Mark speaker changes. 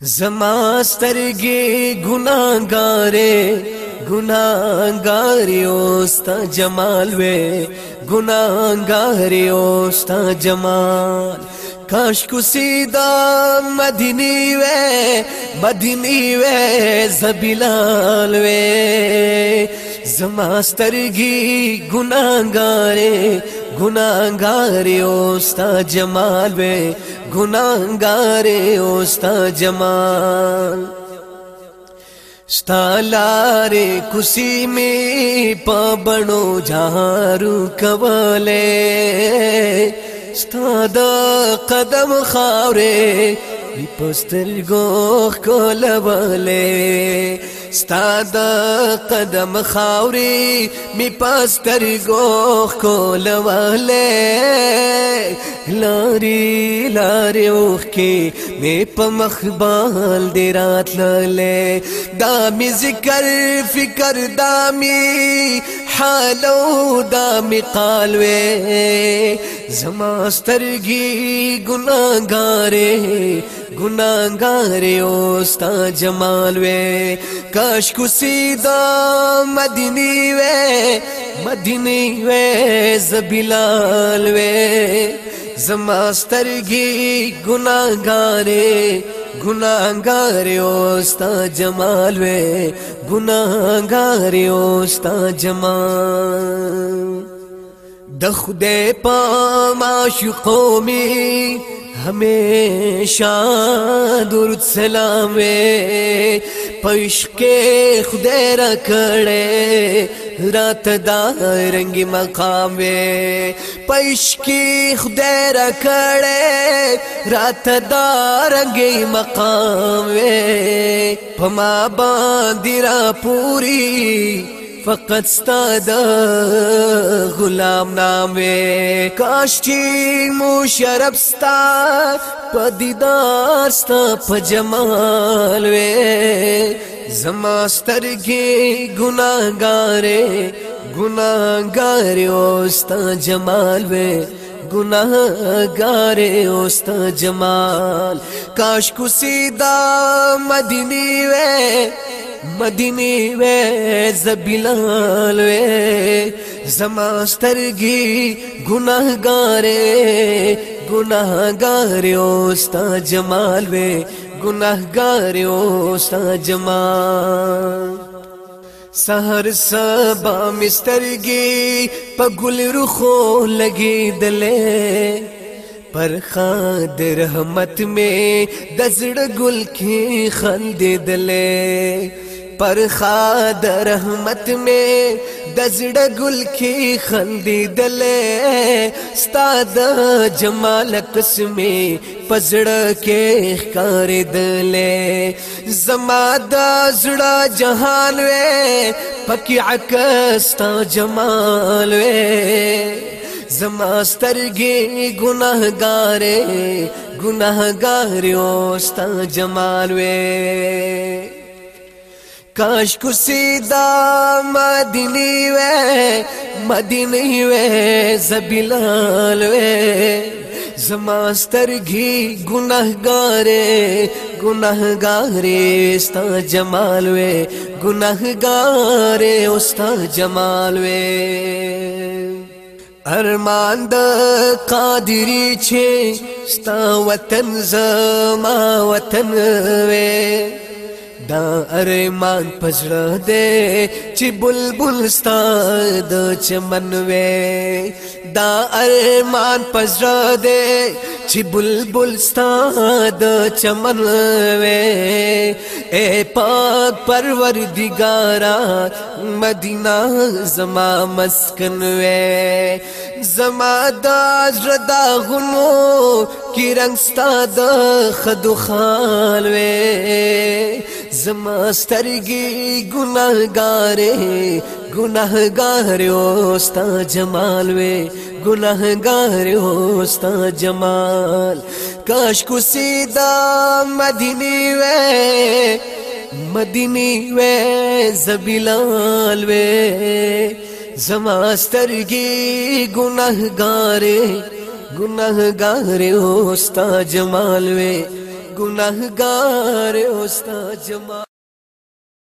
Speaker 1: زماسترگی گناگارے رے اوستا جمال وے گا اوستا جمال کاش کو سیدا مدنی وے مدنی وے وے زماستر گناگار رے ګناګار او ستا جمال وې ګناګار او ستا جمال ستا لارې کوسي می پبنو جارو کوله ستا د قدم خاورې پستل ګو کوله ستاد قدم خاوري می پاس ترګو کولواله لاري لاري اوخ کې می په مخبال دی راتلله دا می ذکر فکر دا می حالو دا می قالوي ماستر گناگارے گناگارے اوستا جمالوے وے کاش کو سیدھا مدنی وے مدینی وے زماستر گناگ رے گا گار جمالوے گناگار جمال د خدای په معشوقو می همیشه درود سلام پښ کې خدای را کړې رات دا رنگي مقام پښ کې خدای را کړې رات دا رنگي مقام پما باندې را پوری فقط ستادا غلام نامے کاش چی ستا ستا پا جمال وے زماستر گی گناہ گارے اوستا جمال وے گناہ گارے اوستا جمال کاش کسی دا مدینی وے مدینه وې زبلال وې زما سترګي ګناهګارې ګناهګار او ستا جمال وې ګناهګار او ستا جمال سحر سبا مسترګي په ګل رخو لګي دله پر خاد رحمت میں دزړ گل کې خندې دلې پر خاد رحمت می د زړه ګل کې خندې دلې استاد جمال قسمه پزړه کې ښکار دلې زما د زړه جهان وې پکې عکس تا جمال وې زما سترګې ګناهګارې ګناهګار یو ستا جمال وې کاش کرسی دا مدینی وے مدینی وے زبیلال وے زماستر گھی گناہ گارے گناہ گارے استا جمال وے گناہ گارے استا جمال وے ارمان د قادری چھے ستا وطن زما وطن وے دا ارمان پزړه دې چې بلبل ستا د چمن وې دا ارمان پزړه دې چې بلبل ستا د چمن وې اے پاک پروردګارا مدینه زما مسکن وې زما د زړه غنو کې رنگ ستا د خدو خال وې ماستر گناہ گار گناہ جمال ہوتا جمالوے گناہ گاروست جمال کو کسی مدینی وے وے زبیلال وے زماستر گناہ گار گناہ جمال وے گناهګار اوستا جما